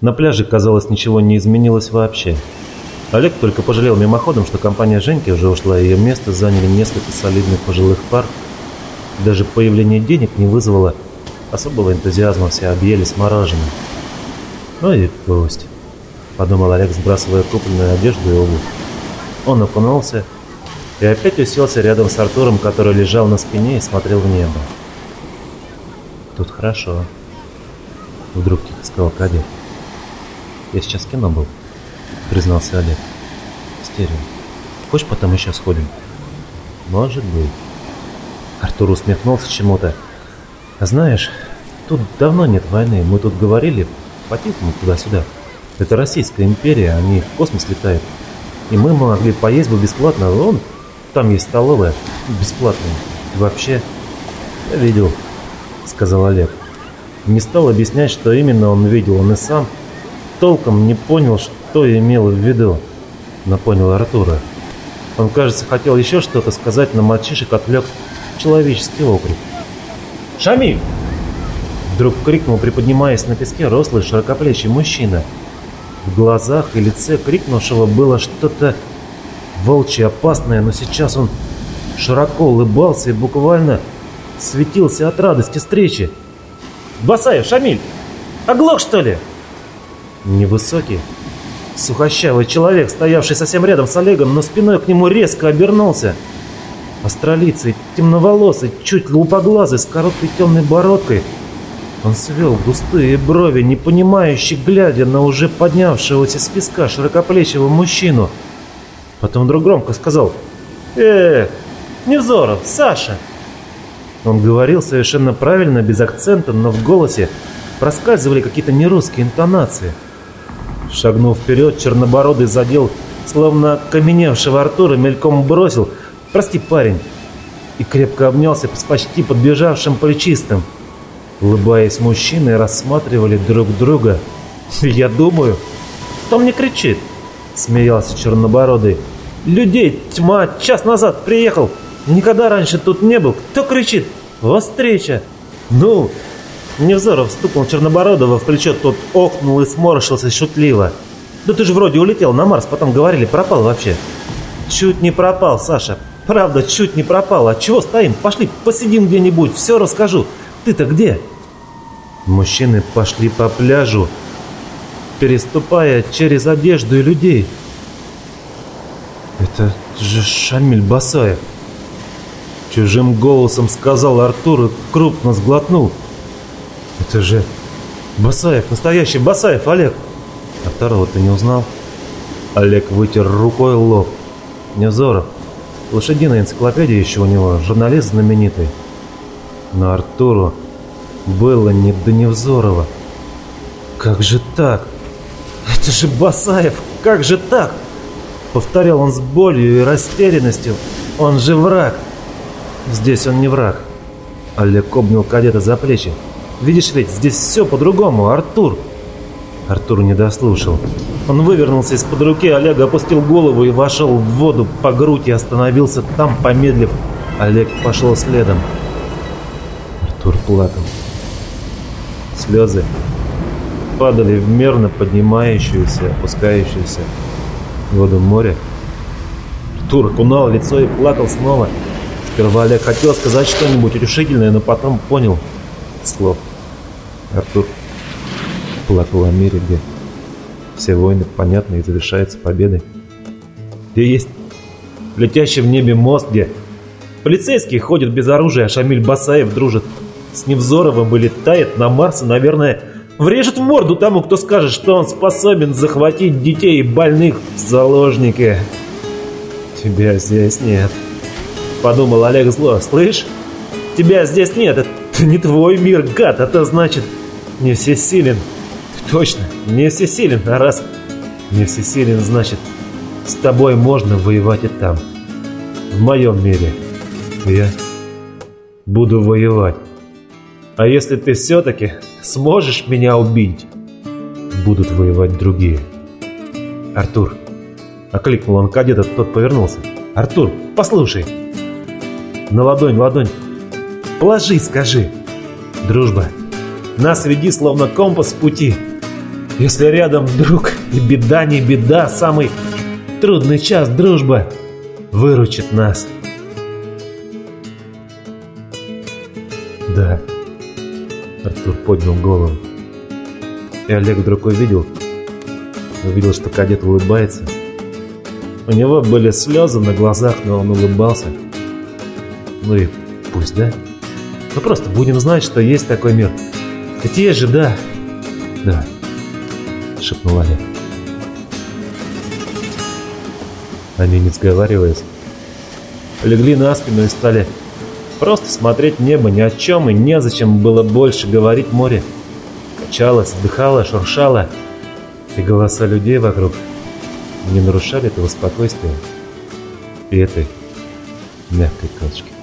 На пляже, казалось, ничего не изменилось вообще. Олег только пожалел мимоходом, что компания Женьки уже ушла, и ее место заняли несколько солидных пожилых пар. Даже появление денег не вызвало особого энтузиазма, все объелись мороженым. «Ну и пусть», — подумал Олег, сбрасывая купленную одежду и обувь. Он окунулся и опять уселся рядом с Артуром, который лежал на спине и смотрел в небо. «Тут хорошо», — вдруг тихо сказал кадет. «Я сейчас в кино был», — признался Олег. «Стерео. Хочешь потом еще сходим?» «Может быть». Артур усмехнулся чему-то. «Знаешь, тут давно нет войны. Мы тут говорили по-тихому туда-сюда. Это Российская империя, они в космос летают. И мы могли поесть бы бесплатно. Вон, там есть столовая, бесплатная. И вообще, я видел, сказал Олег. Не стал объяснять, что именно он видел. Он и сам толком не понял, что имел в виду. Но понял Артура. Он, кажется, хотел еще что-то сказать, но мальчишек отвлек человеческий окрик. «Шамиль!» Вдруг крикнул, приподнимаясь на песке, рослый широкоплечий мужчина. В глазах и лице крикнувшего было что-то волчье опасное, но сейчас он широко улыбался и буквально светился от радости встречи. «Басаев, Шамиль! Оглох, что ли?» Невысокий, сухощавый человек, стоявший совсем рядом с Олегом, но спиной к нему резко обернулся. Австралийцы, темноволосый, чуть лупоглазый, с короткой темной бородкой – он свел густые брови, непонимающе глядя на уже поднявшегося с песка широкоплечего мужчину. Потом вдруг громко сказал «Э, Невзоров, Саша!» Он говорил совершенно правильно, без акцента, но в голосе проскальзывали какие-то нерусские интонации. Шагнув вперед, чернобородый задел, словно каменевшего Артура, мельком бросил «Прости, парень!» и крепко обнялся с почти подбежавшим плечистым. Улыбаясь, мужчины рассматривали друг друга. «Я думаю, кто мне кричит?» Смеялся чернобородый. «Людей тьма, час назад приехал. Никогда раньше тут не был. Кто кричит? Встреча!» «Ну!» Невзоров стукнул Чернобородова в плечо, тот охнул и сморщился шутливо. «Да ты же вроде улетел на Марс, потом говорили, пропал вообще». «Чуть не пропал, Саша. Правда, чуть не пропал. А чего стоим? Пошли посидим где-нибудь, все расскажу. Ты-то где?» Мужчины пошли по пляжу, переступая через одежду и людей. «Это же Шамиль Басаев!» Чужим голосом сказал Артур и крупно сглотнул. «Это же Басаев, настоящий Басаев, Олег!» А второго ты не узнал? Олег вытер рукой лоб. Невзоров. Лошадиная энциклопедия еще у него, журналист знаменитый. Но Артуру было не до Невзорова. «Как же так? Это же Басаев! Как же так?» Повторял он с болью и растерянностью. «Он же враг!» «Здесь он не враг!» Олег обнял кадета за плечи. «Видишь ведь, здесь все по-другому, Артур!» Артур не дослушал. Он вывернулся из-под руки, Олег опустил голову и вошел в воду по грудь и остановился там, помедлив. Олег пошел следом. Артур плакал. Слезы падали в мерно поднимающуюся, опускающуюся воду моря. Артур окунал лицо и плакал снова. Сперва Олег хотел сказать что-нибудь утешительное, но потом понял слов. Артур плакал о мире, где все войны понятны и завершаются победой. Где есть летящий в небе мост, где полицейские ходят без оружия, а Шамиль Басаев дружит с Невзоровым и летает на Марс и, наверное, врежет в морду тому, кто скажет, что он способен захватить детей и больных в заложники. Тебя здесь нет. Подумал Олег зло. Слышь? Тебя здесь нет. Это не твой мир, гад. Это значит не всесилен. Точно, не всесилен. А раз не всесилен, значит с тобой можно воевать и там. В моем мире. Я буду воевать. А если ты все-таки сможешь меня убить, будут воевать другие. Артур. Окликнул он кадета, тот повернулся. Артур, послушай. На ладонь, ладонь. Положи, скажи. Дружба. Нас веди, словно компас пути. Если рядом друг и беда не беда, самый трудный час дружба выручит нас. Да. Артур поднял голову. И Олег вдруг увидел, увидел, что кадет улыбается. У него были слезы на глазах, но он улыбался. Ну и пусть, да? Мы просто будем знать, что есть такой мир. Есть же, да? Да, шепнул Олег. Они, не сговариваясь, легли на спину и стали просто смотреть небо ни о чем и незачем было больше говорить море. Качалось, вдыхало, шуршало, и голоса людей вокруг не нарушали этого спокойствия и этой мягкой качки.